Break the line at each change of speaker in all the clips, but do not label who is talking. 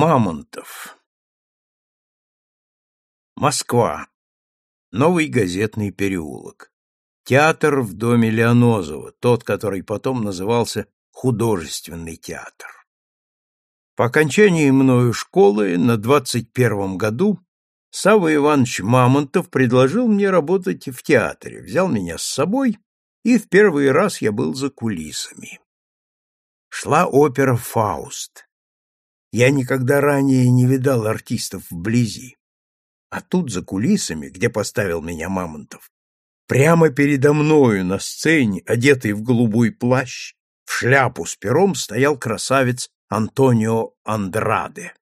Мамонтов. Москва. Новый газетный переулок. Театр в доме Леонозова, тот, который потом назывался художественный театр. По окончании мною школы на двадцать первом году Савва Иванович Мамонтов предложил мне работать в театре, взял меня с собой, и в первый раз я был за кулисами. Шла опера «Фауст». Я никогда ранее не видал артистов вблизи. А тут за кулисами, где поставил меня Мамонтов, Прямо передо мною на сцене, одетый в голубой плащ, в шляпу с пером стоял красавец Антонио Андраде.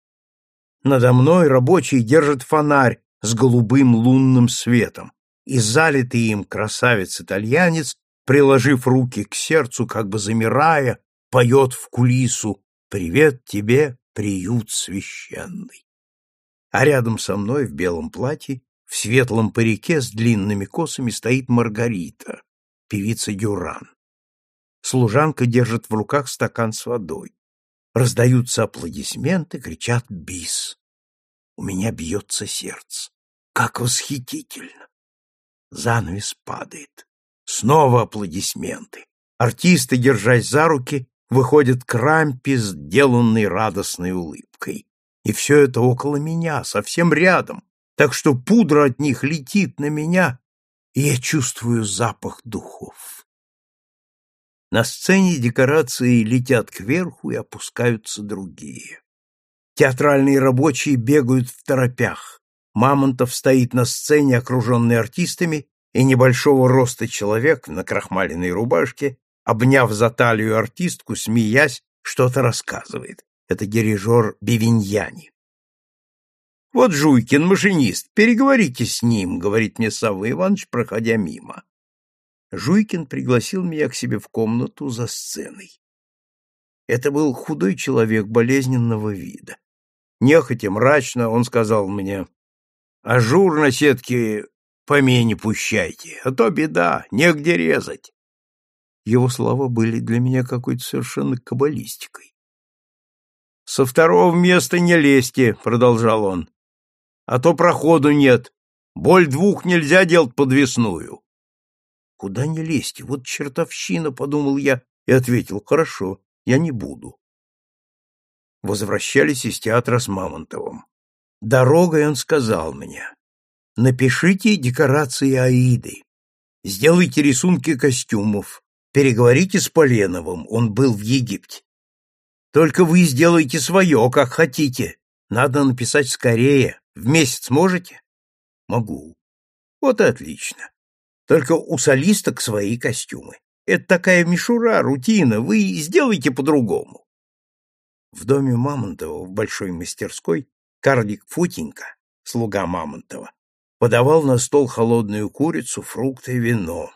Надо мной рабочий держит фонарь с голубым лунным светом, и залитый им красавец-итальянец, приложив руки к сердцу, как бы замирая, поет в кулису «Привет тебе, приют священный». А рядом со мной в белом платье в светлом парике с длинными косами стоит Маргарита, певица Дюран. Служанка держит в руках стакан с водой. Раздаются аплодисменты, кричат «Бис!». У меня бьется сердце. Как восхитительно! Занавес падает. Снова аплодисменты. Артисты, держась за руки, выходят к рампе, сделанной радостной улыбкой. И все это около меня, совсем рядом, так что пудра от них летит на меня, и я чувствую запах духов. На сцене декорации летят кверху и опускаются другие. Театральные рабочие бегают в торопях. Мамонтов стоит на сцене, окруженный артистами, и небольшого роста человек в накрахмаленной рубашке, обняв за талию артистку, смеясь, что-то рассказывает. Это дирижер Бивиньяни. Вот Жуйкин, машинист, переговорите с ним, говорит мне Савва Иванович, проходя мимо. Жуйкин пригласил меня к себе в комнату за сценой. Это был худой человек болезненного вида. Нехотя мрачно он сказал мне, «Ажур на сетке помене пущайте, а то беда, негде резать». Его слова были для меня какой-то совершенно каббалистикой. «Со второго места не лезьте», — продолжал он а то проходу нет. Боле двух нельзя делать подвесную. Куда не лезьте, вот чертовщина, подумал я и ответил, хорошо, я не буду. Возвращались из театра с Мамонтовым. Дорогой он сказал мне, напишите декорации Аиды, сделайте рисунки костюмов, переговорите с Поленовым, он был в Египте. Только вы сделайте свое, как хотите. Надо написать скорее, в месяц можете? Могу. Вот и отлично. Только у солисток свои костюмы. Это такая мишура, рутина, вы сделайте по-другому. В доме Мамонтова в большой мастерской карлик Футенька, слуга Мамонтова, подавал на стол холодную курицу, фрукты, вино.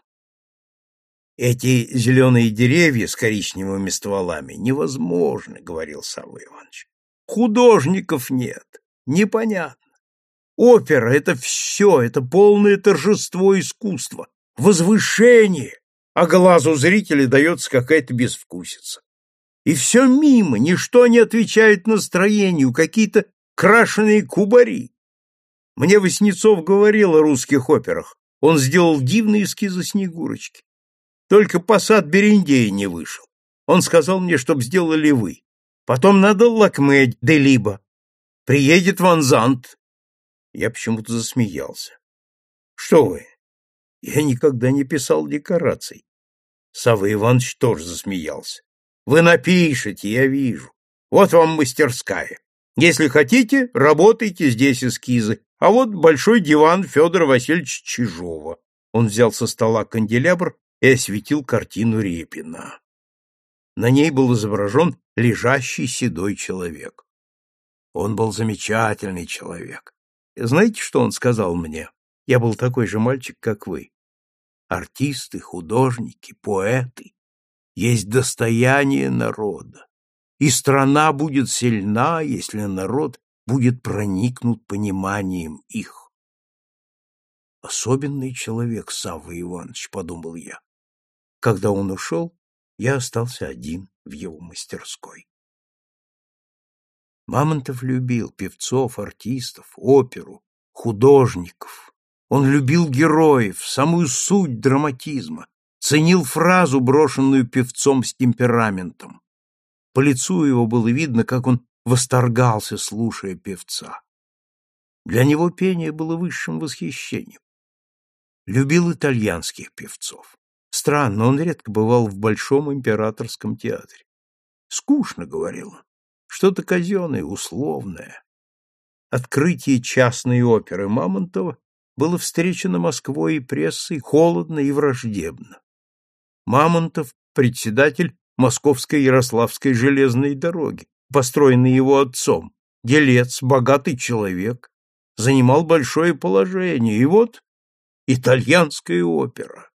Эти зеленые деревья с коричневыми стволами невозможны, говорил Савва Иванович. Художников нет, непонятно. Опера — это все, это полное торжество искусства, возвышение, а глазу зрителя дается какая-то безвкусица. И все мимо, ничто не отвечает настроению, какие-то крашеные кубари. Мне Васнецов говорил о русских операх, он сделал дивные эскизы Снегурочки. Только посад Берендея не вышел. Он сказал мне, чтоб сделали вы. Потом надо Лакмедь, Делиба. Приедет Ванзант, я почему-то засмеялся. Что вы? Я никогда не писал декораций. Савва Иванович тоже засмеялся. Вы напишете, я вижу. Вот вам мастерская. Если хотите, работайте здесь эскизы. А вот большой диван Федора Васильевича Чижова. Он взял со стола канделябр и осветил картину Репина. На ней был изображен лежащий седой человек. Он был замечательный человек. Знаете, что он сказал мне? Я был такой же мальчик, как вы. Артисты, художники, поэты есть достояние народа, и страна будет сильна, если народ будет проникнут пониманием их. Особенный человек Савва Иванович, подумал я. Когда он ушел, я остался один в его мастерской. Мамонтов любил певцов, артистов, оперу, художников. Он любил героев, самую суть драматизма, ценил фразу, брошенную певцом с темпераментом. По лицу его было видно, как он восторгался, слушая певца. Для него пение было высшим восхищением. Любил итальянских певцов. Странно, он редко бывал в Большом императорском театре. Скучно, говорил он, что-то казенное, условное. Открытие частной оперы Мамонтова было встречено Москвой и прессой холодно и враждебно. Мамонтов – председатель Московской Ярославской железной дороги, построенной его отцом, делец, богатый человек, занимал большое положение, и вот итальянская опера.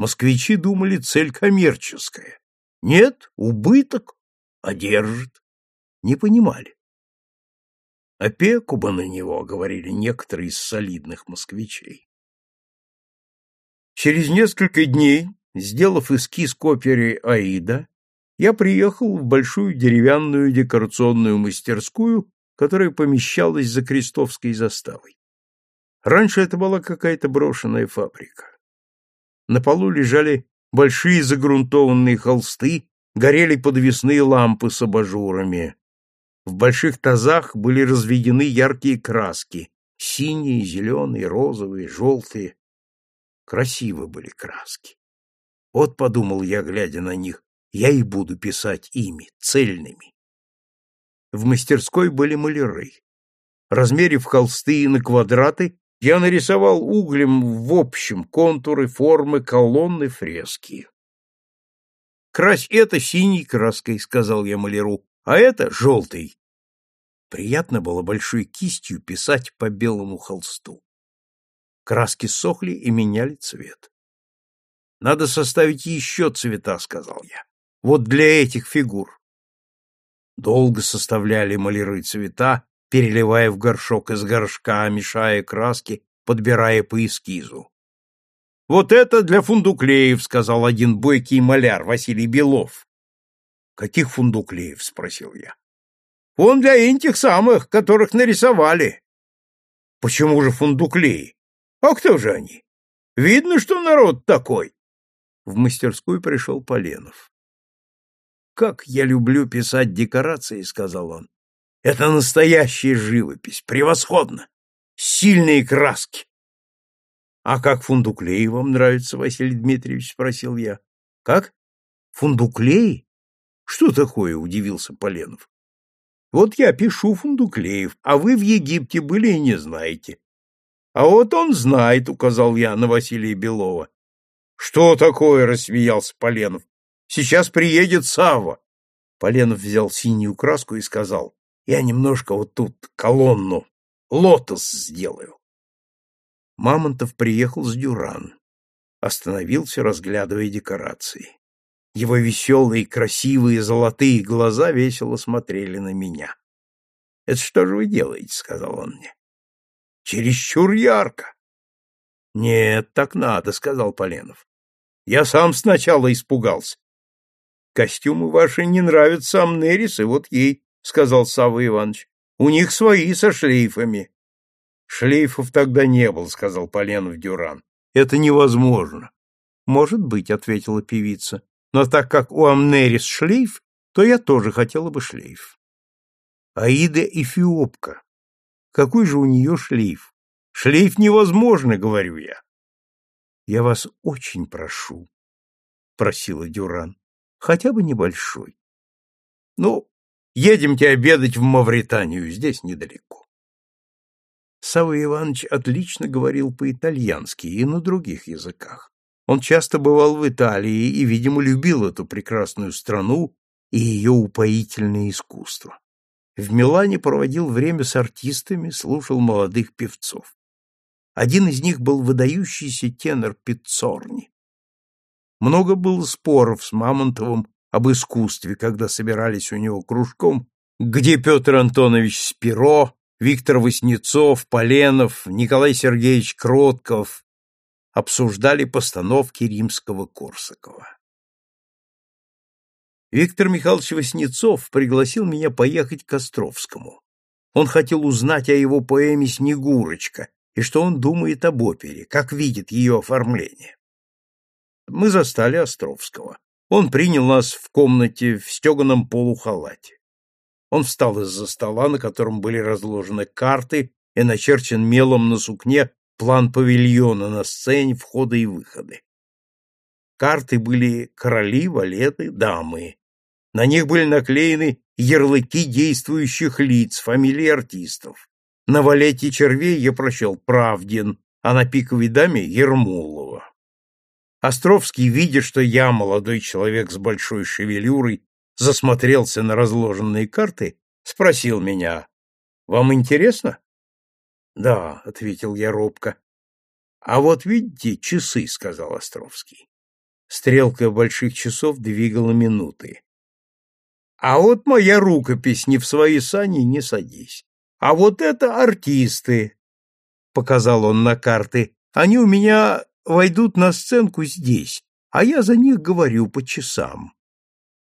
Москвичи думали, цель коммерческая. Нет, убыток, одержит. Не понимали. Опеку бы на него, говорили некоторые из солидных москвичей. Через несколько дней, сделав эскиз к «Аида», я приехал в большую деревянную декорационную мастерскую, которая помещалась за Крестовской заставой. Раньше это была какая-то брошенная фабрика. На полу лежали большие загрунтованные холсты, горели подвесные лампы с абажурами. В больших тазах были разведены яркие краски — синие, зеленые, розовые, желтые. Красивы были краски. Вот, подумал я, глядя на них, я и буду писать ими, цельными. В мастерской были маляры. Размерив холсты на квадраты, я нарисовал углем в общем контуры, формы, колонны, фрески. «Крась это синей краской», — сказал я маляру, — «а это желтой». Приятно было большой кистью писать по белому холсту. Краски сохли и меняли цвет. «Надо составить еще цвета», — сказал я. «Вот для этих фигур». Долго составляли маляры цвета, переливая в горшок из горшка, мешая краски, подбирая по эскизу. «Вот это для фундуклеев», — сказал один бойкий маляр, Василий Белов. «Каких фундуклеев?» — спросил я. «Он для этих самых, которых нарисовали». «Почему же фундуклеи? А кто же они? Видно, что народ такой». В мастерскую пришел Поленов. «Как я люблю писать декорации», — сказал он. Это настоящая живопись, превосходно. Сильные краски. — А как фундуклеи вам нравится, Василий Дмитриевич? — спросил я. — Как? Фундуклеи? Что такое? — удивился Поленов. — Вот я пишу фундуклеев, а вы в Египте были и не знаете. — А вот он знает, — указал я на Василия Белова. — Что такое? — рассмеялся Поленов. — Сейчас приедет Савва. Поленов взял синюю краску и сказал. Я немножко вот тут колонну, лотос сделаю. Мамонтов приехал с Дюран. Остановился, разглядывая декорации. Его веселые, красивые, золотые глаза весело смотрели на меня. — Это что же вы делаете? — сказал он мне. — Чересчур ярко. — Нет, так надо, — сказал Поленов. Я сам сначала испугался. Костюмы ваши не нравятся Амнерис, и вот ей — сказал Савва Иванович. — У них свои со шлейфами. — Шлейфов тогда не было, — сказал Поленов Дюран. — Это невозможно. — Может быть, — ответила певица. — Но так как у Амнерис шлейф, то я тоже хотела бы шлейф. Аида Эфиопка. Какой же у нее шлейф? Шлейф невозможно, говорю я. Я вас очень прошу, просила Дюран, хотя бы небольшой. Ну, Едемте обедать в Мавританию, здесь недалеко. Савва Иванович отлично говорил по-итальянски и на других языках. Он часто бывал в Италии и, видимо, любил эту прекрасную страну и ее упоительное искусство. В Милане проводил время с артистами, слушал молодых певцов. Один из них был выдающийся тенор Пиццорни. Много было споров с Мамонтовым об искусстве, когда собирались у него кружком, где Петр Антонович Спиро, Виктор Васнецов, Поленов, Николай Сергеевич Кротков обсуждали постановки римского Корсакова. Виктор Михайлович Васнецов пригласил меня поехать к Островскому. Он хотел узнать о его поэме «Снегурочка» и что он думает об опере, как видит ее оформление. Мы застали Островского. Он принял нас в комнате в стеганом полухалате. Он встал из-за стола, на котором были разложены карты и начерчен мелом на сукне план павильона на сцене, входа и выхода. Карты были короли, валеты, дамы. На них были наклеены ярлыки действующих лиц, фамилии артистов. На валете червей я прочел Правдин, а на пиковой даме — Ермолова. Островский, видя, что я, молодой человек с большой шевелюрой, засмотрелся на разложенные карты, спросил меня, «Вам интересно?» «Да», — ответил я робко. «А вот видите, часы», — сказал Островский. Стрелка больших часов двигала минуты. «А вот моя рукопись, не в свои сани не садись. А вот это артисты», — показал он на карты. «Они у меня войдут на сценку здесь, а я за них говорю по часам.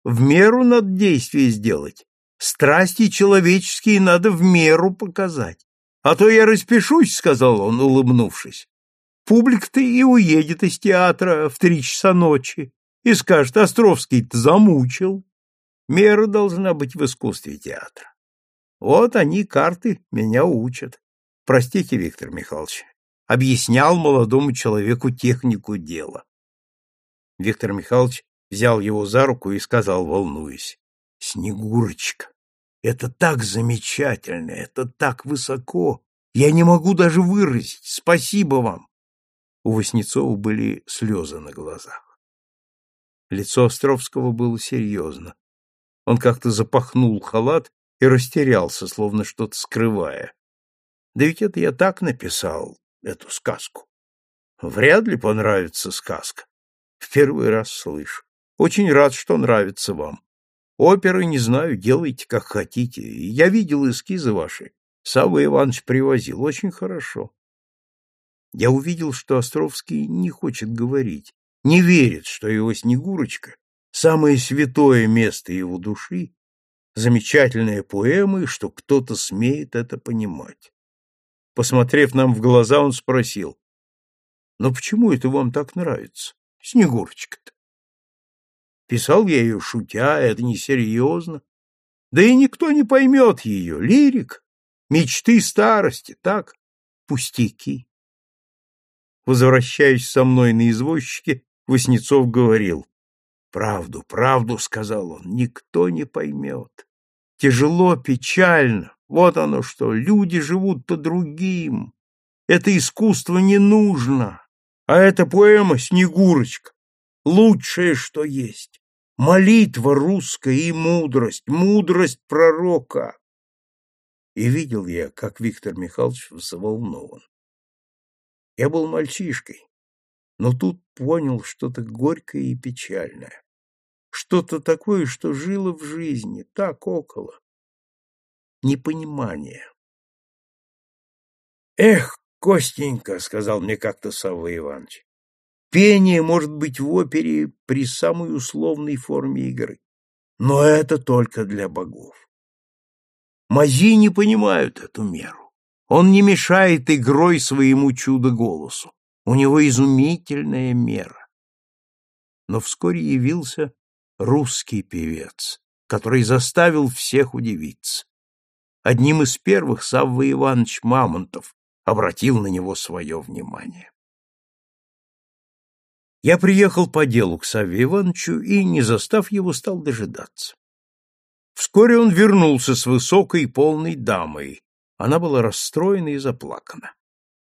В меру надо действие сделать. Страсти человеческие надо в меру показать. А то я распишусь, — сказал он, улыбнувшись. Публика-то и уедет из театра в три часа ночи и скажет, Островский-то замучил. Мера должна быть в искусстве театра. Вот они, карты, меня учат. Простите, Виктор Михайлович, объяснял молодому человеку технику дела. Виктор Михайлович взял его за руку и сказал, волнуясь, «Снегурочка, это так замечательно, это так высоко, я не могу даже выразить. Спасибо вам!» У Васнецова были слезы на глазах. Лицо Островского было серьезно. Он как-то запахнул халат и растерялся, словно что-то скрывая. Да ведь это я так написал, эту сказку. Вряд ли понравится сказка. В первый раз слышу. Очень рад, что нравится вам. Оперы, не знаю, делайте, как хотите. Я видел эскизы ваши. Савва Иванович привозил. Очень хорошо. Я увидел, что Островский не хочет говорить, не верит, что его Снегурочка — самое святое место его души, замечательная поэма, и что кто-то смеет это понимать. Посмотрев нам в глаза, он спросил, «Но почему это вам так нравится, Снегурочка-то?» Писал я ее шутя, это несерьезно. Да и никто не поймет ее. Лирик, мечты старости, так, пустяки. Возвращаясь со мной на извозчике, Васнецов говорил. «Правду, правду», — сказал он, — «никто не поймет. Тяжело, печально. Вот оно что, люди живут по другим. Это искусство не нужно. А эта поэма «Снегурочка» — лучшее, что есть. Молитва русская и мудрость, мудрость пророка. И видел я, как Виктор Михайлович взволнован. Я был мальчишкой, но тут понял что-то горькое и печальное. Что-то такое, что жило в жизни, так около. Непонимание. «Эх, Костенька!» — сказал мне как-то Савва Иванович. «Пение может быть в опере при самой условной форме игры, но это только для богов. Мази не понимают эту меру. Он не мешает игрой своему чудо-голосу. У него изумительная мера. Но вскоре явился русский певец, который заставил всех удивиться. Одним из первых Савва Иванович Мамонтов обратил на него свое внимание. Я приехал по делу к Савве Ивановичу и, не застав его, стал дожидаться. Вскоре он вернулся с высокой полной дамой, она была расстроена и заплакана.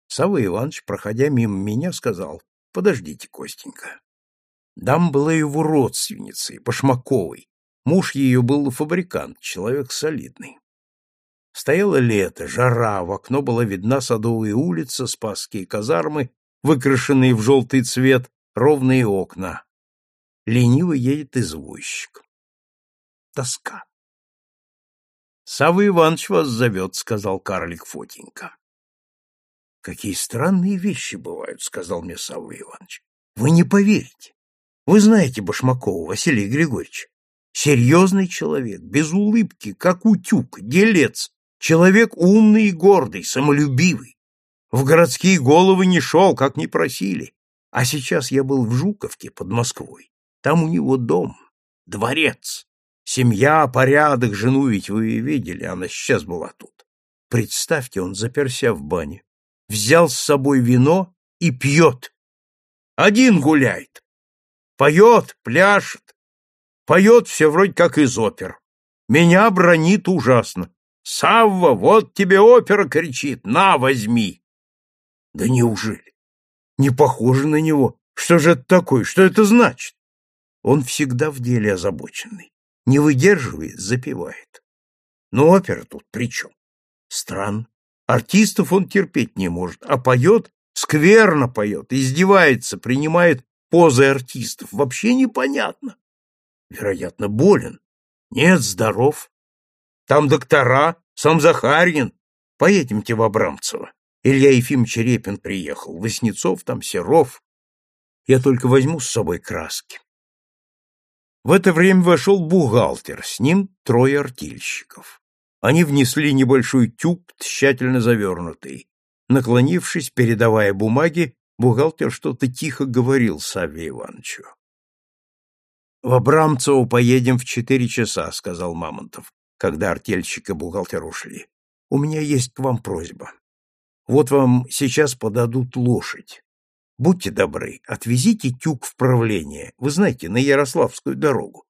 Савва Иванович, проходя мимо меня, сказал, «Подождите, Костенька». Дам была его родственницей, Пашмаковой. Муж ее был фабрикант, человек солидный. Стояло лето, жара, в окно была видна садовая улица, спасские казармы, выкрашенные в желтый цвет, ровные окна. Лениво едет извозчик. Тоска. Савва Иванович вас зовет, — сказал карлик Фотенька. — Какие странные вещи бывают, — сказал мне Савва Иванович. — Вы не поверите. Вы знаете Башмакова Василия Григорьевича. Серьезный человек, без улыбки, как утюг, делец, человек умный и гордый, самолюбивый. В городские головы не шел, как не просили. А сейчас я был в Жуковке под Москвой. Там у него дом, дворец. Семья, порядок, жену ведь вы видели, она сейчас была тут. Представьте, он заперся в бане, взял с собой вино и пьет. Один гуляет. Поет, пляшет. Поет все вроде как из опер. Меня бронит ужасно. «Савва, вот тебе опера!» — кричит. «На, возьми!» Да неужели? Не похоже на него. Что же это такое? Что это значит? Он всегда в деле озабоченный. Не выдерживает, запевает. Но опера тут при чем? Странно. Артистов он терпеть не может, а поет, скверно поет, издевается, принимает позы артистов. Вообще непонятно. Вероятно, болен. Нет, здоров. Там доктора, сам Захарьин. Поедемте в Абрамцево. Илья Ефимович Репин приехал, Васнецов там, Серов. Я только возьму с собой краски. В это время вошел бухгалтер, с ним трое артельщиков. Они внесли небольшой тюк, тщательно завернутый. Наклонившись, передавая бумаги, бухгалтер что-то тихо говорил Савве Ивановичу. — В Абрамцево поедем в четыре часа, — сказал Мамонтов, когда артельщик и бухгалтер ушли. — У меня есть к вам просьба. Вот вам сейчас подадут лошадь. Будьте добры, отвезите тюк в правление, вы знаете, на Ярославскую дорогу,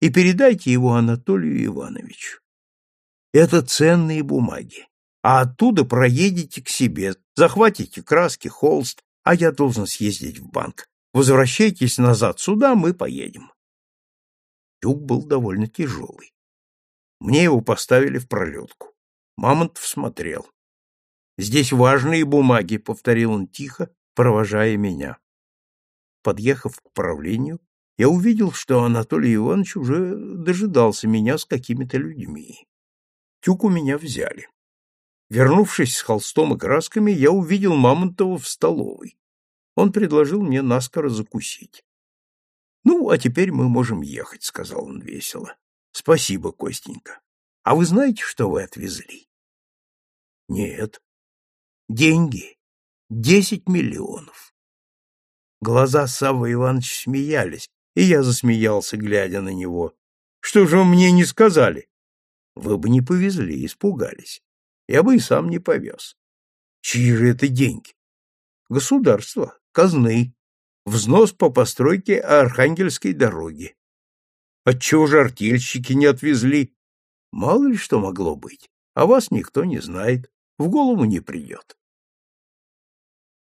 и передайте его Анатолию Ивановичу. Это ценные бумаги, а оттуда проедете к себе, захватите краски, холст, а я должен съездить в банк. Возвращайтесь назад сюда, мы поедем. Тюк был довольно тяжелый. Мне его поставили в пролетку. Мамонтов смотрел. Здесь важные бумаги, повторил он тихо, провожая меня. Подъехав к правлению, я увидел, что Анатолий Иванович уже дожидался меня с какими-то людьми. Тюк у меня взяли. Вернувшись с холстом и красками, я увидел Мамонтова в столовой. Он предложил мне наскоро закусить. — Ну, а теперь мы можем ехать, — сказал он весело. — Спасибо, Костенька. А вы знаете, что вы отвезли? — Нет. Деньги. Десять миллионов. Глаза Саввы Ивановича смеялись, и я засмеялся, глядя на него. Что же вы мне не сказали? Вы бы не повезли, испугались. Я бы и сам не повез. Чьи же это деньги? Государство, казны, взнос по постройке Архангельской дороги. Отчего же артельщики не отвезли? Мало ли что могло быть, а вас никто не знает в голову не придет.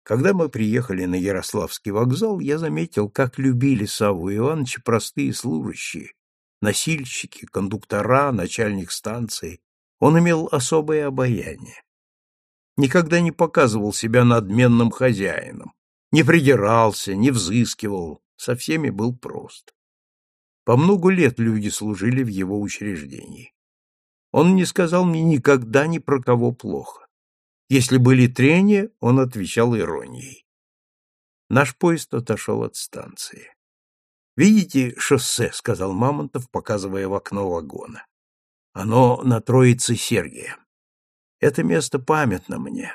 Когда мы приехали на Ярославский вокзал, я заметил, как любили Савву Ивановича простые служащие, носильщики, кондуктора, начальник станции. Он имел особое обаяние. Никогда не показывал себя надменным хозяином, не придирался, не взыскивал, со всеми был прост. По много лет люди служили в его учреждении. Он не сказал мне никогда ни про кого плохо. Если были трения, он отвечал иронией. Наш поезд отошел от станции. «Видите шоссе?» — сказал Мамонтов, показывая в окно вагона. «Оно на Троице Сергия. Это место памятно мне.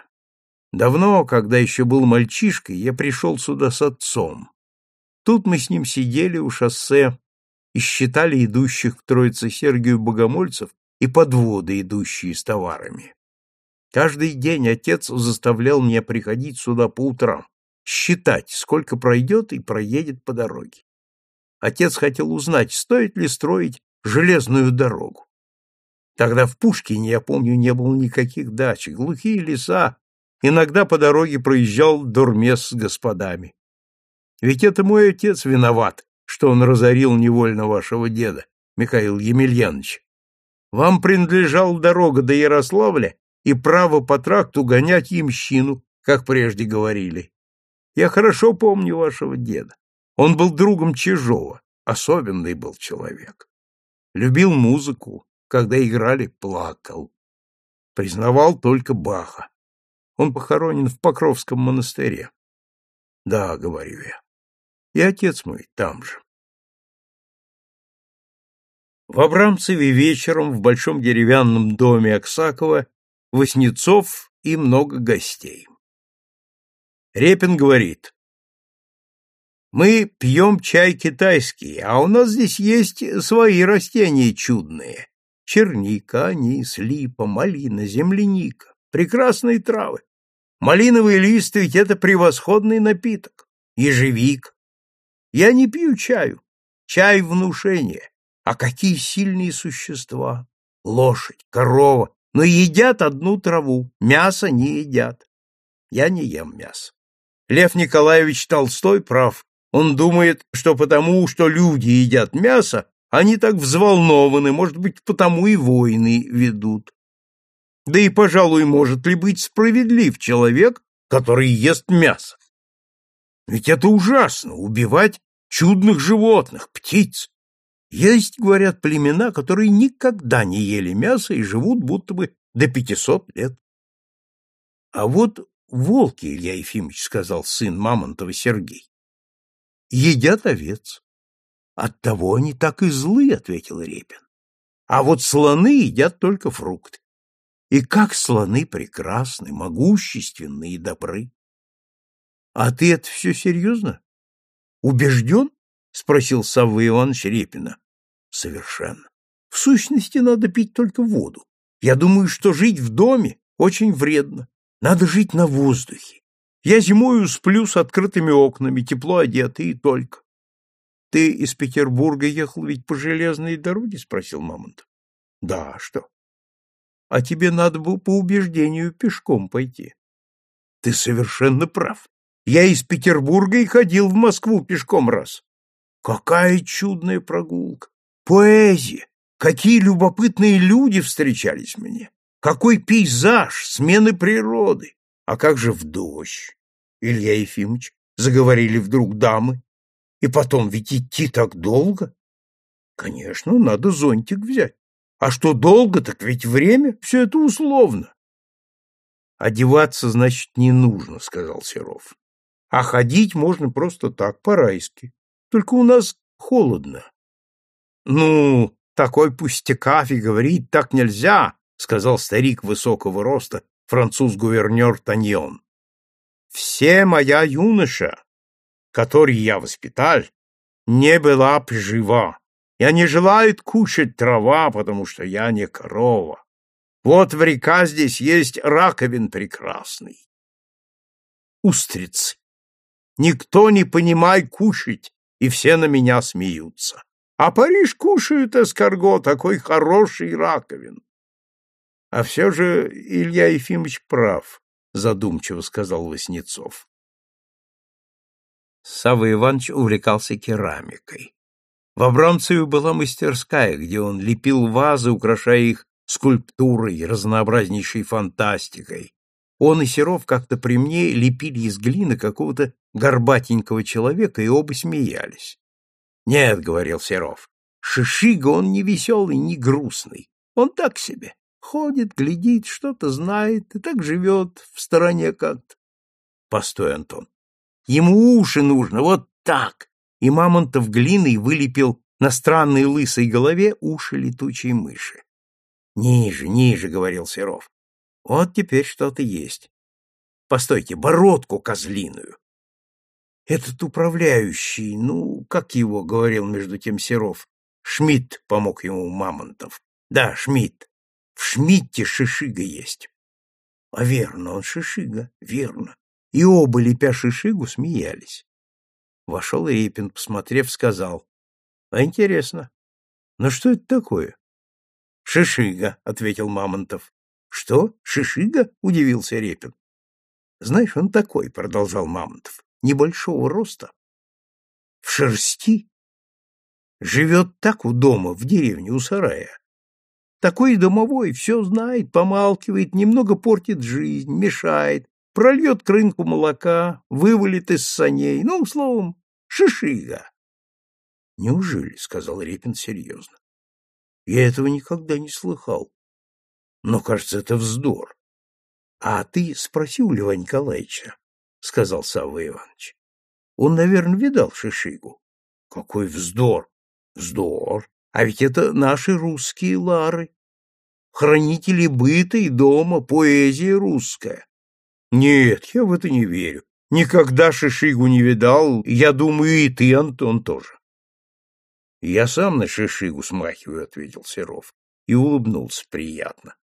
Давно, когда еще был мальчишкой, я пришел сюда с отцом. Тут мы с ним сидели у шоссе и считали идущих к Троице Сергию богомольцев и подводы, идущие с товарами. Каждый день отец заставлял меня приходить сюда по утрам, считать, сколько пройдет и проедет по дороге. Отец хотел узнать, стоит ли строить железную дорогу. Тогда в Пушкине, я помню, не было никаких дач, глухие леса, иногда по дороге проезжал дурмес с господами. Ведь это мой отец виноват, что он разорил невольно вашего деда, Михаил Емельянович. Вам принадлежала дорога до Ярославля и право по тракту гонять ямщину, как прежде говорили. Я хорошо помню вашего деда. Он был другом Чижова, особенный был человек. Любил музыку, когда играли, плакал. Признавал только Баха. Он похоронен в Покровском монастыре. Да, говорю я. И отец мой там же. В Абрамцеве вечером в большом деревянном доме Аксакова Васнецов и много гостей. Репин говорит, «Мы пьем чай китайский, а у нас здесь есть свои растения чудные. Черника, анис, липа, малина, земляника. Прекрасные травы. Малиновый лист ведь это превосходный напиток. Ежевик. Я не пью чаю. Чай внушение. А какие сильные существа! Лошадь, корова, но едят одну траву, мясо не едят. Я не ем мясо. Лев Николаевич Толстой прав. Он думает, что потому, что люди едят мясо, они так взволнованы, может быть, потому и войны ведут. Да и, пожалуй, может ли быть справедлив человек, который ест мясо? Ведь это ужасно — убивать чудных животных, птиц. Есть, говорят, племена, которые никогда не ели мясо и живут будто бы до пятисот лет. А вот волки, Илья Ефимович, сказал сын Мамонтова Сергей, едят овец. Оттого они так и злы, ответил Репин. А вот слоны едят только фрукты. И как слоны прекрасны, могущественны и добры. А ты это все серьезно? Убежден? спросил Савва Иванович Репина. Совершенно. В сущности, надо пить только воду. Я думаю, что жить в доме очень вредно. Надо жить на воздухе. Я зимою сплю с открытыми окнами, тепло одетый и только. — Ты из Петербурга ехал ведь по железной дороге? — спросил Мамонтов. — Да, что? — А тебе надо было по убеждению пешком пойти. — Ты совершенно прав. Я из Петербурга и ходил в Москву пешком раз. Какая чудная прогулка! Поэзия! Какие любопытные люди встречались мне! Какой пейзаж, смены природы! А как же в дождь? Илья Ефимович, заговорили вдруг дамы. И потом, ведь идти так долго. Конечно, надо зонтик взять. А что долго, так ведь время, все это условно. Одеваться, значит, не нужно, сказал Серов. А ходить можно просто так, по-райски. Только у нас холодно. Ну, такой пустякав и говорить так нельзя, сказал старик высокого роста, француз-гувернер Таньон. Все моя юноша, который я воспитал, не была б жива. Я не желает кушать трава, потому что я не корова. Вот в река здесь есть раковин прекрасный. Устрицы. Никто не понимает кушать, и все на меня смеются. А Париж кушают эскарго, такой хороший раковин. А все же Илья Ефимович прав, задумчиво сказал Васнецов. Савва Иванович увлекался керамикой. В Абрамцеве была мастерская, где он лепил вазы, украшая их скульптурой, разнообразнейшей фантастикой. Он и Серов как-то при мне лепили из глины какого-то горбатенького человека, и оба смеялись. «Нет», — говорил Серов, — «Шишига он не веселый, не грустный. Он так себе. Ходит, глядит, что-то знает и так живет в стороне как-то». «Постой, Антон. Ему уши нужно, вот так!» И Мамонтов глиной вылепил на странной лысой голове уши летучей мыши. «Ниже, ниже», — говорил Серов. «Вот теперь что-то есть. Постойте, бородку козлиную. Этот управляющий, ну, как его, говорил между тем Серов, Шмидт помог ему Мамонтов. Да, Шмидт. В Шмидте шишига есть. А верно, он шишига, верно. И оба, лепя шишигу, смеялись. Вошел Репин, посмотрев, сказал. А интересно. Ну что это такое? Шишига, ответил Мамонтов. Что? Шишига? Удивился Репин. Знаешь, он такой, продолжал Мамонтов небольшого роста, в шерсти, живет так у дома, в деревне, у сарая. Такой домовой все знает, помалкивает, немного портит жизнь, мешает, прольет к рынку молока, вывалит из саней, ну, словом, шишига. — Неужели? — сказал Репин серьезно. — Я этого никогда не слыхал. Но, кажется, это вздор. А ты спроси у Льва Николаевича, — сказал Савва Иванович. — Он, наверное, видал Шишигу. — Какой вздор! — Вздор! А ведь это наши русские лары. Хранители быта и дома, поэзия русская. Нет, я в это не верю. Никогда Шишигу не видал, я думаю, и ты, Антон, тоже. Я сам на Шишигу смахиваю, ответил Серов и улыбнулся приятно.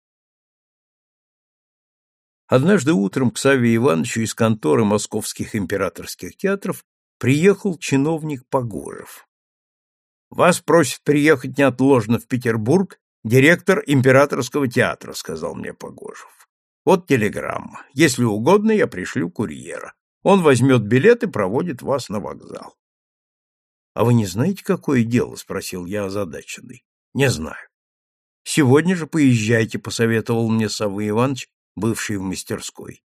Однажды утром к Саве Ивановичу из конторы московских императорских театров приехал чиновник Погожев. «Вас просит приехать неотложно в Петербург директор императорского театра», — сказал мне Погожев. «Вот телеграмма. Если угодно, я пришлю курьера. Он возьмет билет и проводит вас на вокзал». «А вы не знаете, какое дело?» — спросил я озадаченный. «Не знаю». «Сегодня же поезжайте», — посоветовал мне Савва Иванович бывший в мастерской.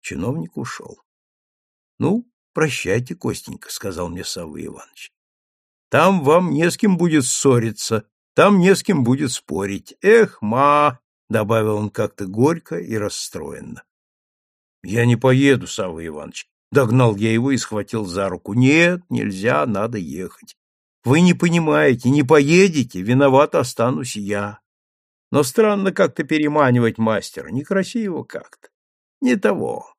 Чиновник ушел. — Ну, прощайте, Костенька, — сказал мне Савва Иванович. — Там вам не с кем будет ссориться, там не с кем будет спорить. Эх, ма! — добавил он как-то горько и расстроенно. — Я не поеду, Савва Иванович. Догнал я его и схватил за руку. Нет, нельзя, надо ехать. Вы не понимаете, не поедете, виноват останусь я. Но странно как-то переманивать мастера, некрасиво как-то. Не того.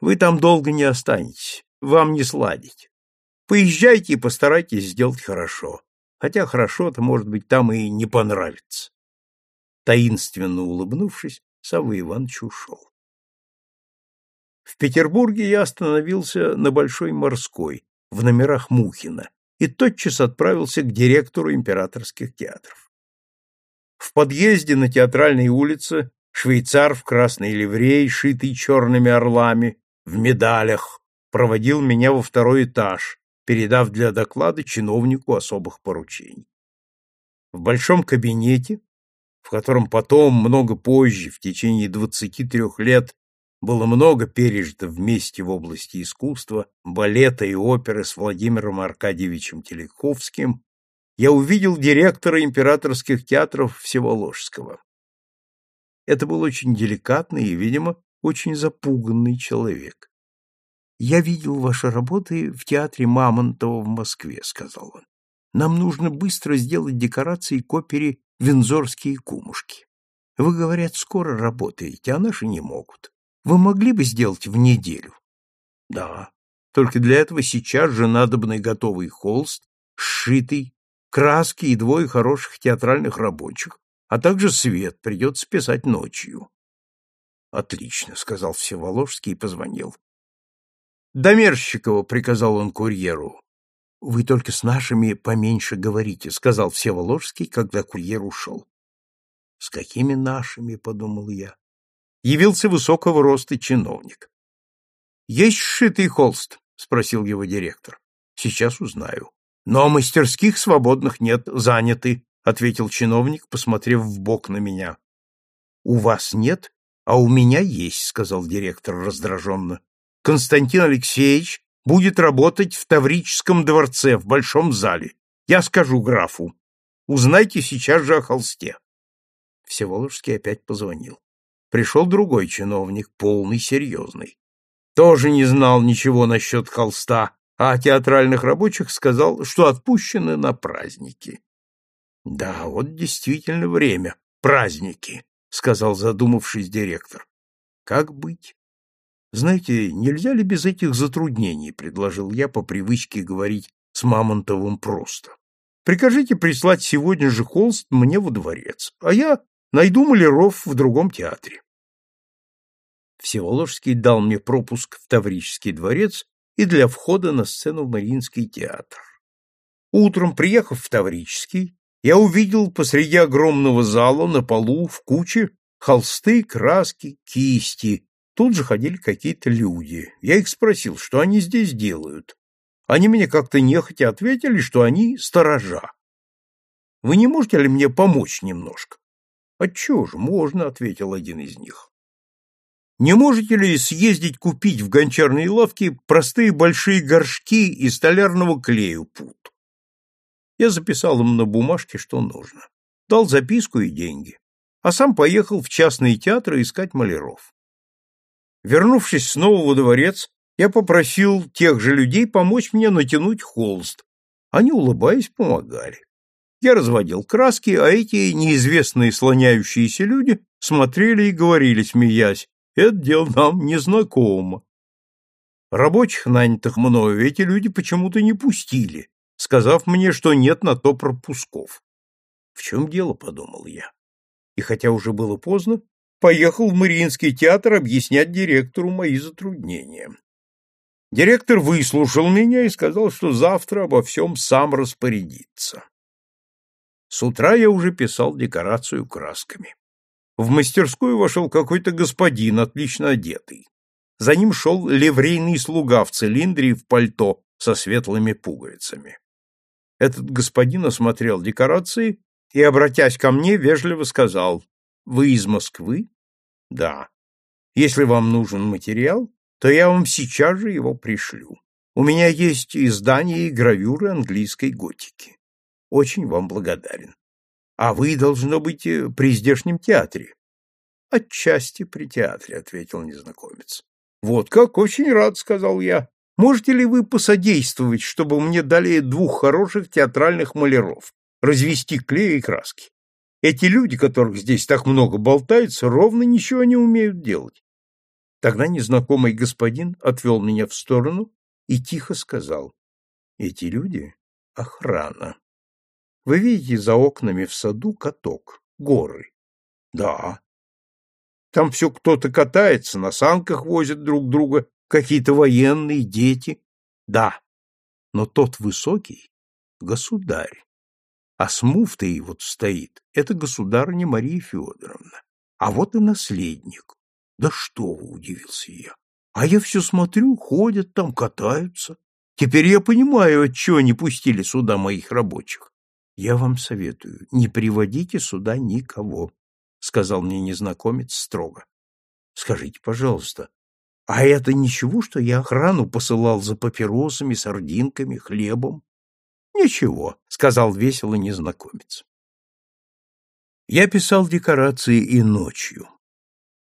Вы там долго не останетесь, вам не сладить. Поезжайте и постарайтесь сделать хорошо. Хотя хорошо-то, может быть, там и не понравится. Таинственно улыбнувшись, Савва Иванович ушел. В Петербурге я остановился на Большой Морской, в номерах Мухина, и тотчас отправился к директору императорских театров. В подъезде на театральной улице швейцар в красной ливрее, шитый черными орлами, в медалях, проводил меня во второй этаж, передав для доклада чиновнику особых поручений. В большом кабинете, в котором потом, много позже, в течение двадцати трех лет, было много пережито вместе в области искусства, балета и оперы с Владимиром Аркадьевичем Телековским, я увидел директора императорских театров Всеволожского. Это был очень деликатный и, видимо, очень запуганный человек. «Я видел ваши работы в театре Мамонтова в Москве», — сказал он. «Нам нужно быстро сделать декорации к опере «Вензорские кумушки». Вы, говорят, скоро работаете, а наши не могут. Вы могли бы сделать в неделю?» «Да, только для этого сейчас же надобный готовый холст, сшитый, краски и двое хороших театральных рабочих, а также свет придется писать ночью. — Отлично, — сказал Всеволожский и позвонил. — Домерщикова, — приказал он курьеру. — Вы только с нашими поменьше говорите, — сказал Всеволожский, когда курьер ушел. — С какими нашими, — подумал я. Явился высокого роста чиновник. — Есть сшитый холст? — спросил его директор. — Сейчас узнаю. Но мастерских свободных нет, заняты, ответил чиновник, посмотрев в бок на меня. У вас нет, а у меня есть, сказал директор раздраженно. Константин Алексеевич будет работать в Таврическом дворце в большом зале. Я скажу графу. Узнайте сейчас же о холсте. Всеволожский опять позвонил. Пришел другой чиновник, полный, серьезный. Тоже не знал ничего насчет холста, а театральных рабочих сказал, что отпущены на праздники. Да, вот действительно время, праздники, сказал задумавшись директор. Как быть? Знаете, нельзя ли без этих затруднений, предложил я по привычке говорить с Мамонтовым просто. Прикажите прислать сегодня же холст мне во дворец, а я найду маляров в другом театре. Всеволожский дал мне пропуск в Таврический дворец и для входа на сцену в Мариинский театр. Утром, приехав в Таврический, я увидел посреди огромного зала на полу в куче холсты, краски, кисти. Тут же ходили какие-то люди. Я их спросил, что они здесь делают. Они мне как-то нехотя ответили, что они сторожа. Вы не можете ли мне помочь немножко? — Отчего же, можно, — ответил один из них. Не можете ли съездить купить в гончарной лавке простые большие горшки и столярного клею пут? Я записал им на бумажке, что нужно. Дал записку и деньги. А сам поехал в частные театры искать маляров. Вернувшись снова во дворец, я попросил тех же людей помочь мне натянуть холст. Они, улыбаясь, помогали. Я разводил краски, а эти неизвестные слоняющиеся люди смотрели и говорили, смеясь, «Это дело нам незнакомо». Рабочих, нанятых мною, эти люди почему-то не пустили, сказав мне, что нет на то пропусков. В чем дело, подумал я. И хотя уже было поздно, поехал в Мариинский театр объяснять директору мои затруднения. Директор выслушал меня и сказал, что завтра обо всем сам распорядится. С утра я уже писал декорацию красками. В мастерскую вошел какой-то господин, отлично одетый. За ним шел ливрейный слуга в цилиндре и в пальто со светлыми пуговицами. Этот господин осмотрел декорации и, обратясь ко мне, вежливо сказал, «Вы из Москвы?» «Да». «Если вам нужен материал, то я вам сейчас же его пришлю. У меня есть издание и гравюры английской готики. Очень вам благодарен. А вы, должно быть, э, при здешнем театре. Отчасти при театре, ответил незнакомец. Вот как, очень рад, сказал я. Можете ли вы посодействовать, чтобы мне дали двух хороших театральных маляров, развести клей и краски? Эти люди, которых здесь так много болтается, ровно ничего не умеют делать. Тогда незнакомый господин отвел меня в сторону и тихо сказал, «Эти люди — охрана. Вы видите за окнами в саду каток, горы? Да. Там все кто-то катается, на санках возят друг друга, какие-то военные, дети. Да. Но тот высокий — государь. А с муфтой вот стоит, это государыня Мария Федоровна. А вот и наследник. Да что вы, удивился я. А я все смотрю, ходят там, катаются. Теперь я понимаю, отчего не пустили сюда моих рабочих. Я вам советую, не приводите сюда никого, сказал мне незнакомец строго. Скажите, пожалуйста, а это ничего, что я охрану посылал за папиросами, сардинками, хлебом? Ничего, сказал весело незнакомец. Я писал декорации и ночью.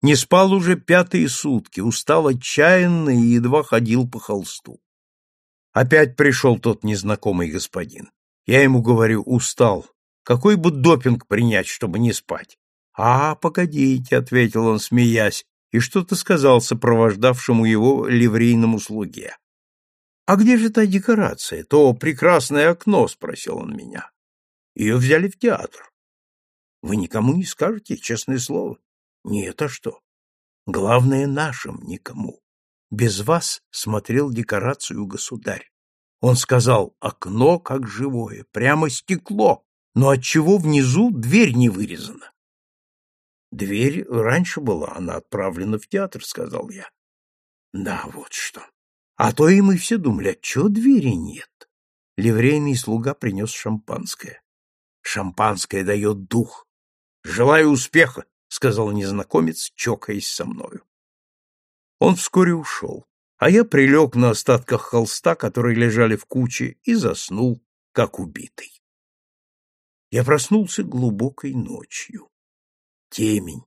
Не спал уже пятые сутки, устал отчаянно и едва ходил по холсту. Опять пришел тот незнакомый господин. Я ему говорю, устал. Какой бы допинг принять, чтобы не спать? А, погодите, ответил он, смеясь, и что-то сказал сопровождавшему его ливрейному слуге. А где же та декорация, то прекрасное окно, спросил он меня. Ее взяли в театр. Вы никому не скажете, честное слово? Нет, а что? Главное нашим никому. Без вас смотрел декорацию государь. Он сказал, окно как живое, прямо стекло, но отчего внизу дверь не вырезана? Дверь раньше была, она отправлена в театр, сказал я. Да, вот что. А то и мы все думали, отчего двери нет? Ливрейный слуга принес шампанское. Шампанское дает дух. Желаю успеха, сказал незнакомец, чокаясь со мною. Он вскоре ушел а я прилег на остатках холста, которые лежали в куче, и заснул, как убитый. Я проснулся глубокой ночью. Темень.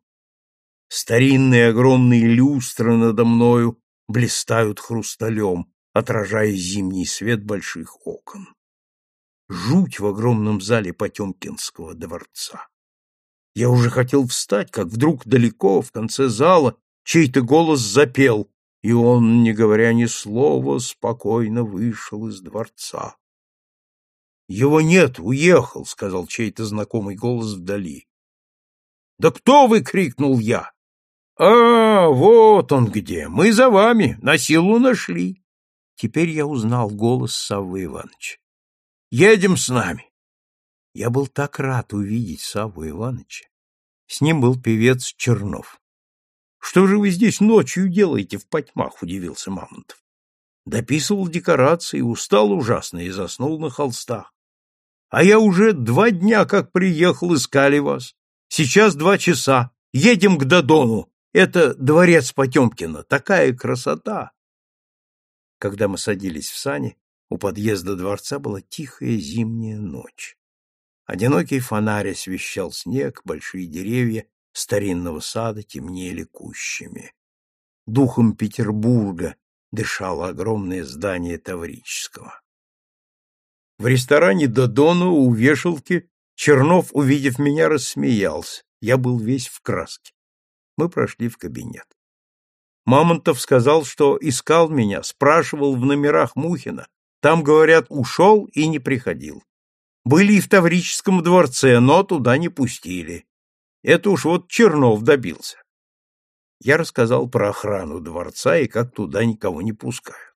Старинные огромные люстры надо мною блистают хрусталем, отражая зимний свет больших окон. Жуть в огромном зале Потемкинского дворца. Я уже хотел встать, как вдруг далеко, в конце зала, чей-то голос запел и он, не говоря ни слова, спокойно вышел из дворца. «Его нет, уехал», — сказал чей-то знакомый голос вдали. «Да кто вы?» — крикнул я. «А, вот он где! Мы за вами! На силу нашли!» Теперь я узнал голос Саввы Ивановича. «Едем с нами!» Я был так рад увидеть Савву Ивановича. С ним был певец Чернов. Что же вы здесь ночью делаете в потьмах? удивился Мамонтов. Дописывал декорации, устал ужасно и заснул на холстах. А я уже два дня как приехал, искали вас. Сейчас два часа. Едем к Додону. Это дворец Потемкина. Такая красота. Когда мы садились в сани, у подъезда дворца была тихая зимняя ночь. Одинокий фонарь освещал снег, большие деревья старинного сада темнели кущами. Духом Петербурга дышало огромное здание Таврического. В ресторане Додона у вешалки Чернов, увидев меня, рассмеялся. Я был весь в краске. Мы прошли в кабинет. Мамонтов сказал, что искал меня, спрашивал в номерах Мухина. Там, говорят, ушел и не приходил. Были и в Таврическом дворце, но туда не пустили. Это уж вот Чернов добился. Я рассказал про охрану дворца и как туда никого не пускают.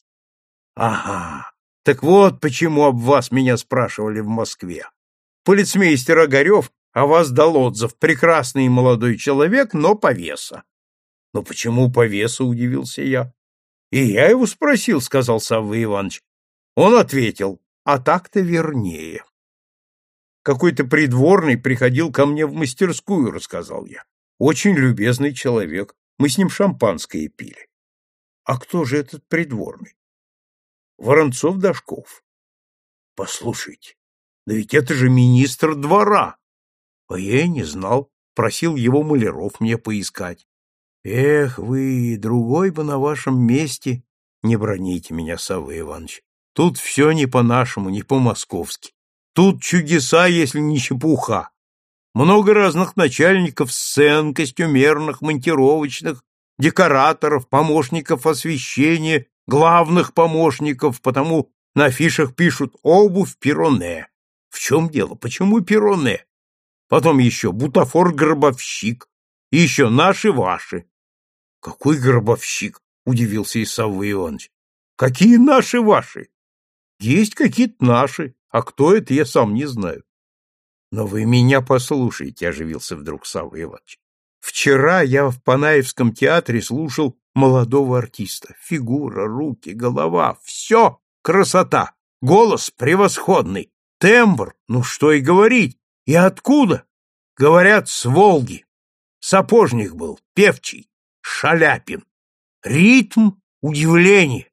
Ага, так вот почему об вас меня спрашивали в Москве. Полицмейстер Огарев о вас дал отзыв. Прекрасный молодой человек, но повеса. Но почему повеса, удивился я. И я его спросил, сказал Савва Иванович. Он ответил, а так-то вернее. Какой-то придворный приходил ко мне в мастерскую, рассказал я. Очень любезный человек. Мы с ним шампанское пили. А кто же этот придворный? Воронцов-Дашков. Послушайте, да ведь это же министр двора. А я и не знал, просил его маляров мне поискать. Эх вы, другой бы на вашем месте, не броните меня, Савва Иванович. Тут все не по-нашему, не по-московски. Тут чудеса, если не чепуха. Много разных начальников сцен, костюмерных, монтировочных, декораторов, помощников освещения, главных помощников, потому на афишах пишут «обувь Пироне». В чем дело? Почему Пироне? Потом еще бутафор-гробовщик. И еще наши-ваши. Какой гробовщик? Удивился Исавва Иванович. Какие наши-ваши? Есть какие-то наши, а кто это, я сам не знаю. Но вы меня послушайте, оживился вдруг Савва Иванович. Вчера я в Панаевском театре слушал молодого артиста. Фигура, руки, голова — все красота. Голос превосходный. Тембр, ну что и говорить. И откуда? Говорят, с Волги. Сапожник был, певчий, Шаляпин. Ритм, удивление.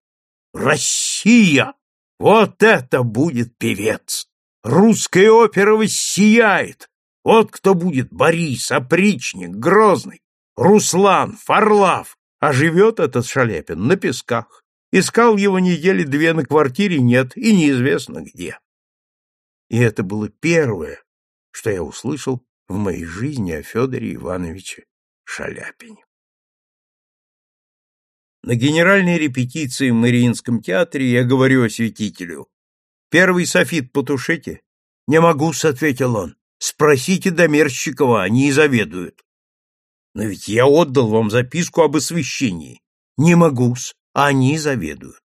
Россия! Вот это будет певец! Русская опера воссияет. Вот кто будет Борис, Опричник, Грозный, Руслан, Фарлав. А живет этот Шаляпин на песках. Искал его недели две на квартире, нет, и неизвестно где. И это было первое, что я услышал в моей жизни о Федоре Ивановиче Шаляпине. На генеральной репетиции в Мариинском театре я говорю осветителю. «Первый софит потушите?» «Не могу-с», — ответил он. «Спросите Домерщикова, они заведуют». «Но ведь я отдал вам записку об освещении». «Не могу-с, они заведуют».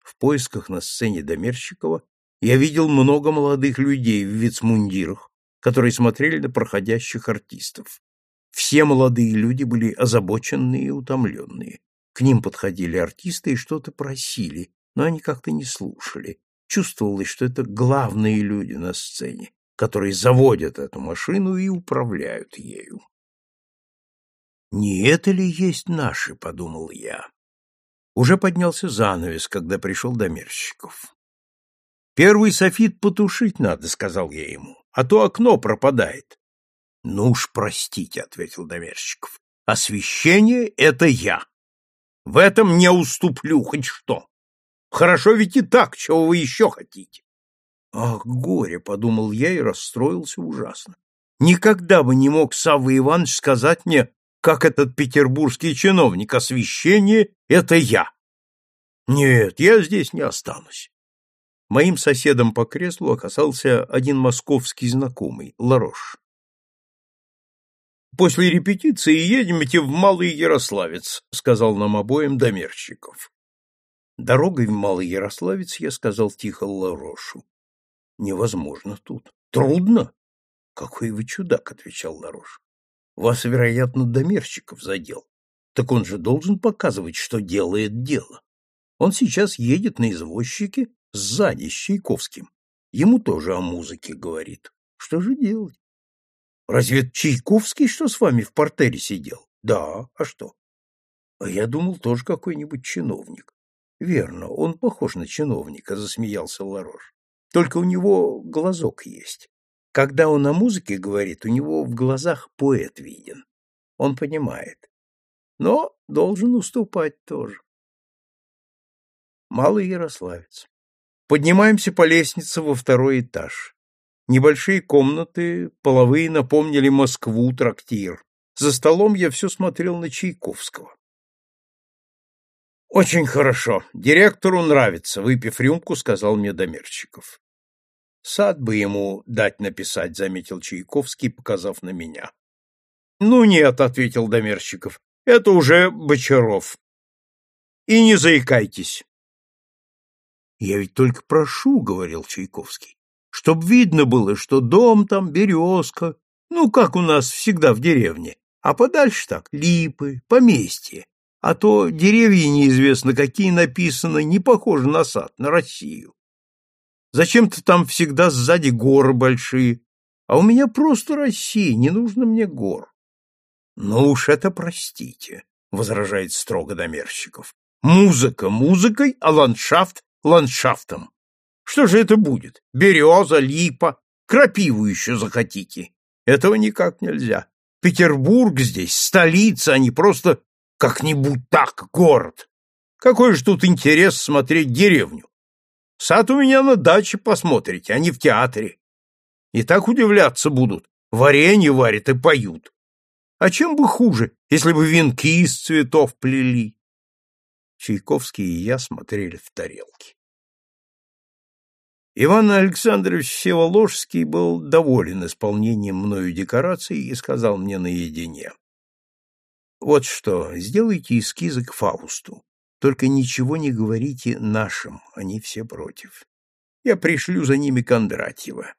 В поисках на сцене Домерщикова я видел много молодых людей в вицмундирах, которые смотрели на проходящих артистов. Все молодые люди были озабоченные и утомленные. К ним подходили артисты и что-то просили, но они как-то не слушали. Чувствовалось, что это главные люди на сцене, которые заводят эту машину и управляют ею. «Не это ли есть наши?» — подумал я. Уже поднялся занавес, когда пришел Домерщиков. «Первый софит потушить надо», — сказал я ему, — «а то окно пропадает». «Ну уж простите», — ответил Домерщиков, — «освещение — это я. В этом не уступлю хоть что. Хорошо ведь и так, чего вы еще хотите? Ах, горе, подумал я и расстроился ужасно. Никогда бы не мог Савва Иванович сказать мне, как этот петербургский чиновник, освещение — это я. Нет, я здесь не останусь. Моим соседом по креслу оказался один московский знакомый, Ларош. После репетиции едемте в Малый Ярославец, сказал нам обоим Домерщиков. Дорогой в Малый Ярославец я сказал тихо Ларошу. Невозможно тут. Трудно. Какой вы чудак, отвечал Ларош. Вас, вероятно, Домерщиков задел. Так он же должен показывать, что делает дело. Он сейчас едет на извозчике сзади с Чайковским. Ему тоже о музыке говорит. Что же делать? Разве Чайковский, что с вами в портере сидел? Да, а что? А я думал, тоже какой-нибудь чиновник. Верно, он похож на чиновника, засмеялся Ларош. Только у него глазок есть. Когда он о музыке говорит, у него в глазах поэт виден. Он понимает. Но должен уступать тоже. Малый Ярославец. Поднимаемся по лестнице во второй этаж. Небольшие комнаты, половые напомнили Москву, трактир. За столом я все смотрел на Чайковского. Очень хорошо. Директору нравится, выпив рюмку, сказал мне Домерчиков. Сад бы ему дать написать, заметил Чайковский, показав на меня. Ну нет, ответил Домерчиков. Это уже Бочаров. И не заикайтесь. Я ведь только прошу, говорил Чайковский, чтоб видно было, что дом там березка, ну, как у нас всегда в деревне, а подальше так липы, поместье, а то деревья неизвестно какие написаны, не похожи на сад, на Россию. Зачем-то там всегда сзади горы большие, а у меня просто Россия, не нужно мне гор. Ну уж это простите, возражает строго Домерщиков. Музыка музыкой, а ландшафт ландшафтом. Что же это будет? Береза, липа, крапиву еще захотите. Этого никак нельзя. Петербург здесь, столица, а не просто как-нибудь так, город. Какой же тут интерес смотреть деревню? Сад у меня на даче посмотрите, а не в театре. И так удивляться будут. Варенье варят и поют. А чем бы хуже, если бы венки из цветов плели? Чайковский и я смотрели в тарелки. Иван Александрович Всеволожский был доволен исполнением мною декораций и сказал мне наедине. Вот что, сделайте эскизы к Фаусту. Только ничего не говорите нашим, они все против. Я пришлю за ними Кондратьева.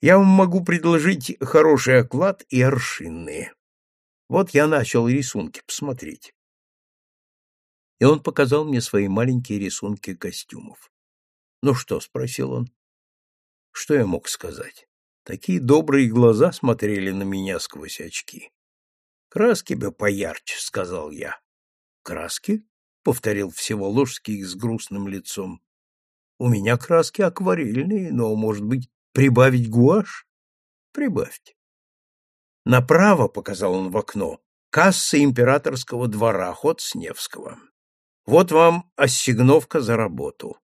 Я вам могу предложить хороший оклад и аршинные. Вот я начал рисунки посмотреть. И он показал мне свои маленькие рисунки костюмов. «Ну что?» — спросил он. Что я мог сказать? Такие добрые глаза смотрели на меня сквозь очки. Краски бы поярче, сказал я. Краски? повторил Всеволожский с грустным лицом. У меня краски акварельные, но, может быть, прибавить гуашь? Прибавьте. Направо, показал он в окно, касса императорского двора, ход Сневского. Вот вам ассигновка за работу.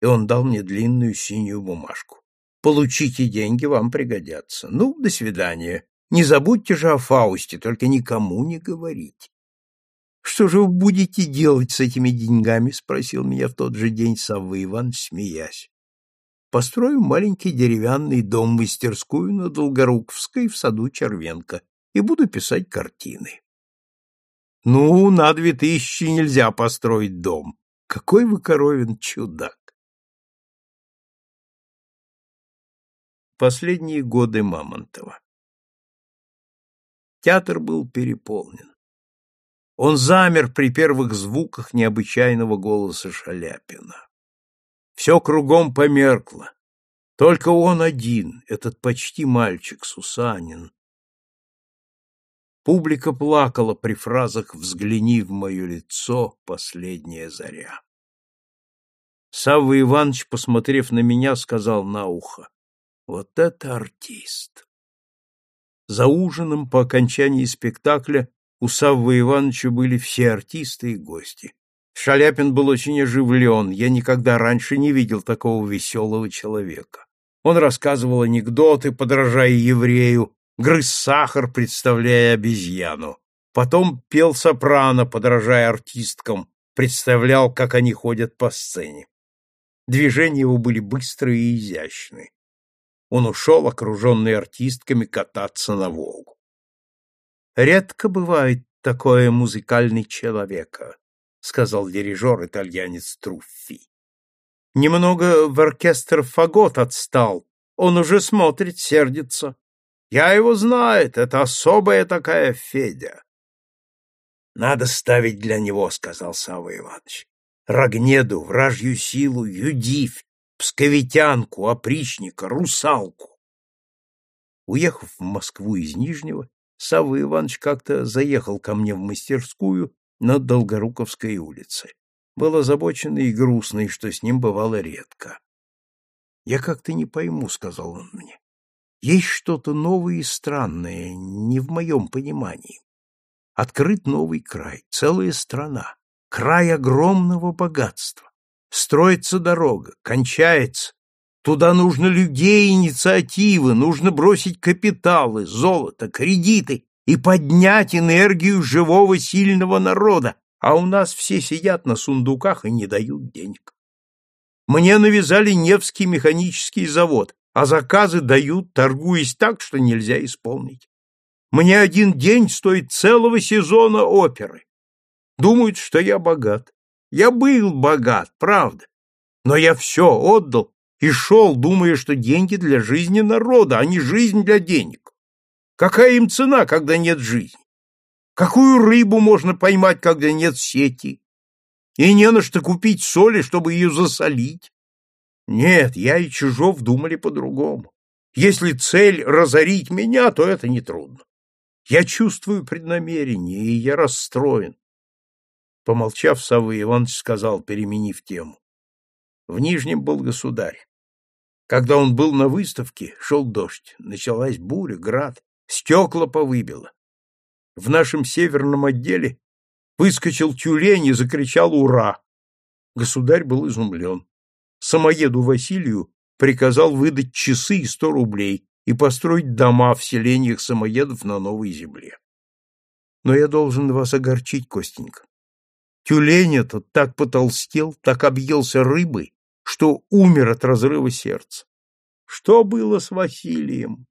И он дал мне длинную синюю бумажку. Получите деньги, вам пригодятся. Ну, до свидания. Не забудьте же о Фаусте, только никому не говорите. Что же вы будете делать с этими деньгами? спросил меня в тот же день Савва Иван, смеясь. Построю маленький деревянный дом-мастерскую на Долгоруковской в саду Червенко и буду писать картины. Ну, на две тысячи нельзя построить дом. Какой вы, Коровин, чудак! Последние годы Мамонтова Театр был переполнен. Он замер при первых звуках необычайного голоса Шаляпина. Все кругом померкло. Только он один, этот почти мальчик Сусанин. Публика плакала при фразах «Взгляни в мое лицо, последняя заря». Савва Иванович, посмотрев на меня, сказал на ухо, «Вот это артист!» За ужином по окончании спектакля у Саввы Ивановича были все артисты и гости. Шаляпин был очень оживлен, я никогда раньше не видел такого веселого человека. Он рассказывал анекдоты, подражая еврею, грыз сахар, представляя обезьяну. Потом пел сопрано, подражая артисткам, представлял, как они ходят по сцене. Движения его были быстрые и изящные он ушел, окруженный артистками, кататься на Волгу. «Редко бывает такое музыкальный человека», — сказал дирижер-итальянец Труффи. «Немного в оркестр фагот отстал, он уже смотрит, сердится. Я его знает, это особая такая Федя». «Надо ставить для него», — сказал Савва Иванович. «Рогнеду, вражью силу, Юдивь, псковитянку, опричника, русалку. Уехав в Москву из Нижнего, Савва Иванович как-то заехал ко мне в мастерскую на Долгоруковской улице. Был озабоченный и грустный, что с ним бывало редко. «Я как-то не пойму», — сказал он мне. «Есть что-то новое и странное, не в моем понимании. Открыт новый край, целая страна, край огромного богатства. Строится дорога, кончается, Туда нужно людей, инициативы, нужно бросить капиталы, золото, кредиты и поднять энергию живого сильного народа, а у нас все сидят на сундуках и не дают денег. Мне навязали Невский механический завод, а заказы дают, торгуясь так, что нельзя исполнить. Мне один день стоит целого сезона оперы. Думают, что я богат. Я был богат, правда. Но я все отдал и шел, думая, что деньги для жизни народа, а не жизнь для денег. Какая им цена, когда нет жизни? Какую рыбу можно поймать, когда нет сети? И не на что купить соли, чтобы ее засолить. Нет, я и Чижов думали по-другому. Если цель разорить меня, то это нетрудно. Я чувствую преднамерение, и я расстроен. Помолчав, Савва Иванович сказал, переменив тему. В Нижнем был государь. Когда он был на выставке, шел дождь, началась буря, град, стекла повыбило. В нашем северном отделе выскочил тюлень и закричал «Ура!». Государь был изумлен. Самоеду Василию приказал выдать часы и сто рублей и построить дома в селениях самоедов на новой земле. Но я должен вас огорчить, Костенька. Тюлень этот так потолстел, так объелся рыбой, что умер от разрыва сердца. Что было с Василием?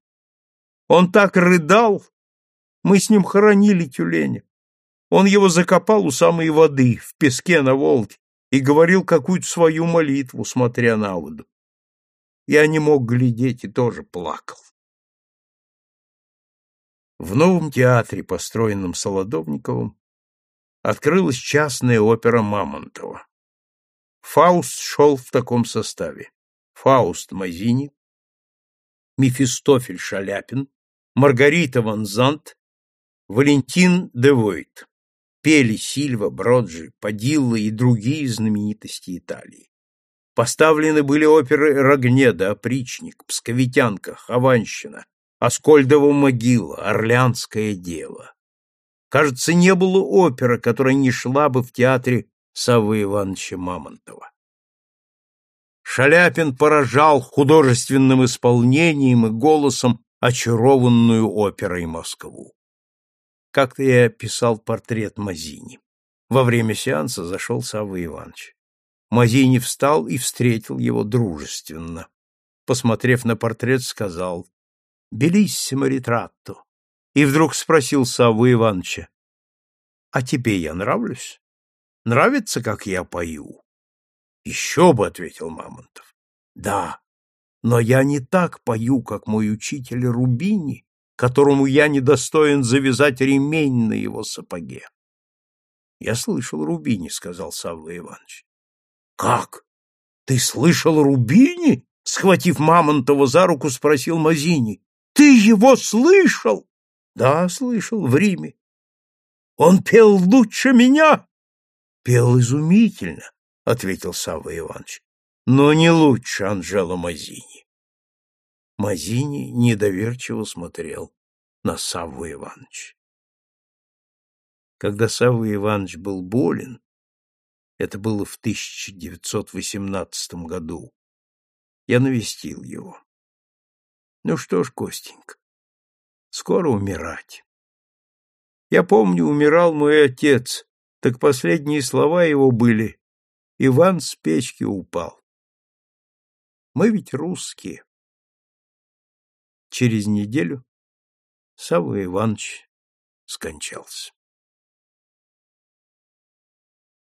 Он так рыдал. Мы с ним хоронили тюленя. Он его закопал у самой воды, в песке на Волге, и говорил какую-то свою молитву, смотря на воду. Я не мог глядеть и тоже плакал. В новом театре, построенном Солодовниковым, открылась частная опера Мамонтова. Фауст шел в таком составе. Фауст Мазини, Мефистофель Шаляпин, Маргарита Ван Зант, Валентин де Войт пели Сильва, Броджи, Падилла и другие знаменитости Италии. Поставлены были оперы Рогнеда, Опричник, Псковитянка, Хованщина, Аскольдова могила, Орлеанское дело. Кажется, не было оперы, которая не шла бы в театре Саввы Ивановича Мамонтова. Шаляпин поражал художественным исполнением и голосом очарованную оперой Москву. Как-то я писал портрет Мазини. Во время сеанса зашел Савва Иванович. Мазини встал и встретил его дружественно. Посмотрев на портрет, сказал «Белиссимо ritratto и вдруг спросил Савву Ивановича, «А тебе я нравлюсь? Нравится, как я пою?» «Еще бы», — ответил Мамонтов. «Да, но я не так пою, как мой учитель Рубини, которому я недостоин завязать ремень на его сапоге». «Я слышал Рубини», — сказал Савва Иванович. «Как? Ты слышал Рубини?» — схватив Мамонтова за руку, спросил Мазини. «Ты его слышал?» Да, слышал, в Риме. Он пел лучше меня. Пел изумительно, ответил Савва Иванович, но не лучше Анжела Мазини. Мазини недоверчиво смотрел на Савву Иванович. Когда Савва Иванович был болен, это было в 1918 году, я навестил его. Ну что ж, Костенька, скоро умирать. Я помню, умирал мой отец, так последние слова его были «Иван с печки упал». Мы ведь русские. Через неделю Савва Иванович скончался.